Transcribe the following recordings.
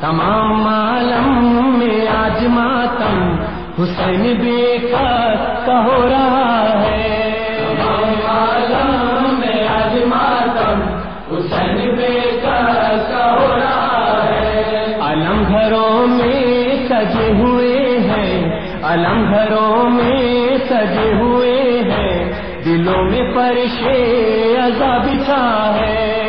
تمام عالم میں آج ماتم، حسین بے کا ہو رہا ہے۔ تمام عالم میں آج ماتم، حسین بے کا ہو رہا ہے۔ علم گھروں میں سجے ہوئے ہیں، علم گھروں میں سجے ہوئے ہیں۔ دلوں میں پرشے ازا بچھا ہے۔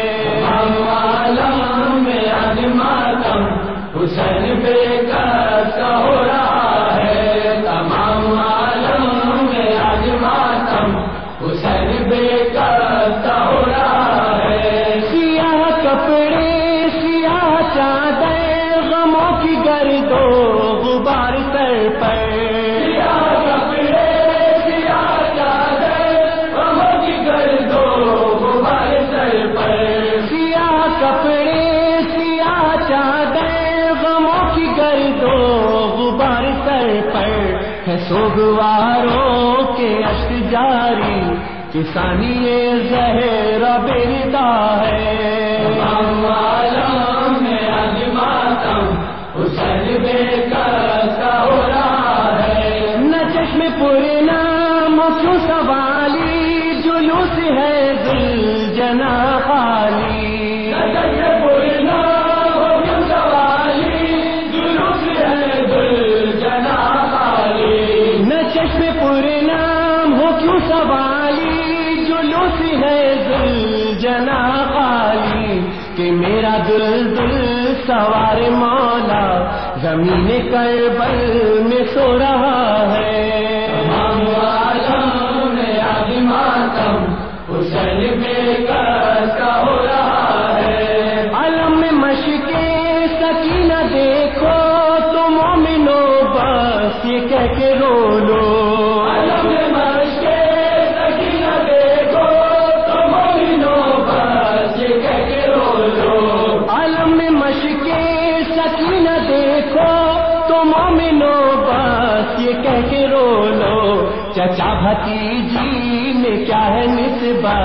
حسین بے کا ہو رہا ہے تمام عالم میں آج ماتم حسین بے کا ہو رہا ہے سیاہ کپڑے، سیاہ چادر غموں کی گردو، غبار سوگواروں کے اشک جاری کسانی زہر بیدا ہے۔ نہ چشم پورے نام کیوں سوالی کہ میرا دل دل سوار مولا زمین کربل میں سو رہا ہے۔ عالم میں آج ماتم حسین بے کا ہو تو مومنو بس یہ کہہ کے رو لو۔ چچا بھتیجی میں کیا ہے نسبہ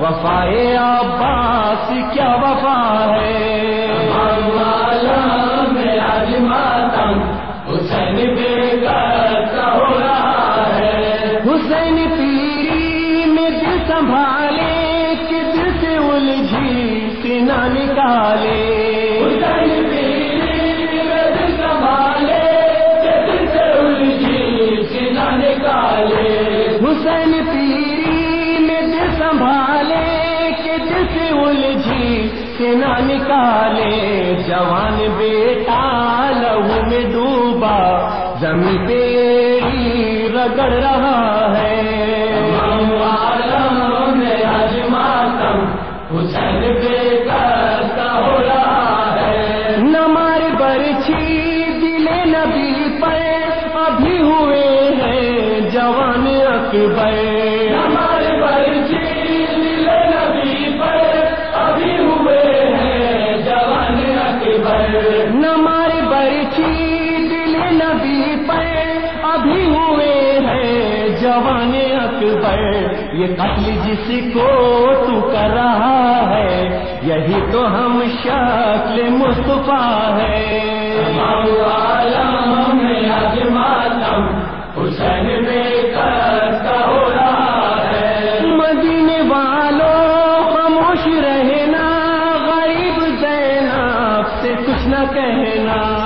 وفائے عباس کیا وفا ہے؟ حسین ہو رہا ہے۔ حسین پیری میں دل سنبھالے کہ دل سے الجھی سنا نکالے۔ الجھی سنا نکالے جوان بیٹا لہو میں ڈوبا زمین ایڑی رگڑ رہا ہے۔ نمار برچھی دلے نبی پر ابھی ہوئے ہیں جوان اکبر۔ اکبر یہ قتل جس کو تو کر رہا ہے یہی تو ہم شکل مصطفیٰ ہے۔ ہے۔ مدینے والوں خاموش رہنا غریب زینب سے کچھ نہ کہنا۔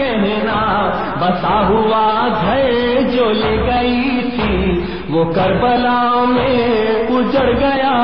کہنا بسا ہوا گھر جو لے گئی تھی وہ کربلا میں اجڑ گیا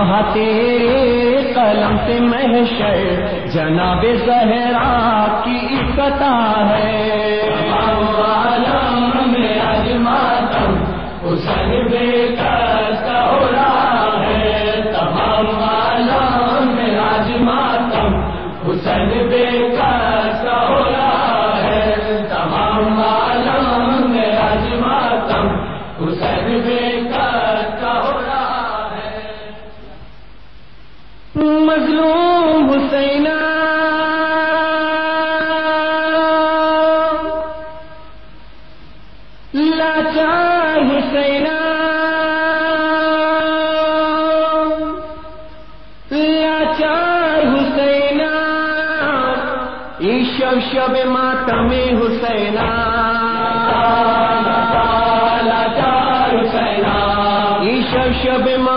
زینب ہے تیرے قلم محشر جناب زہرا کی اکتا ہے۔ میں آج ماتم حسین بے کا ہو رہا ہے۔ تمام عالم میں آج ماتم حسین بے کا ہو رہا ہے۔ تمام عالم میں آج ماتم حسین بے لاچار حسین لاچار حسین شب شب ماتم حسین لاچار حسین شب شب ماتم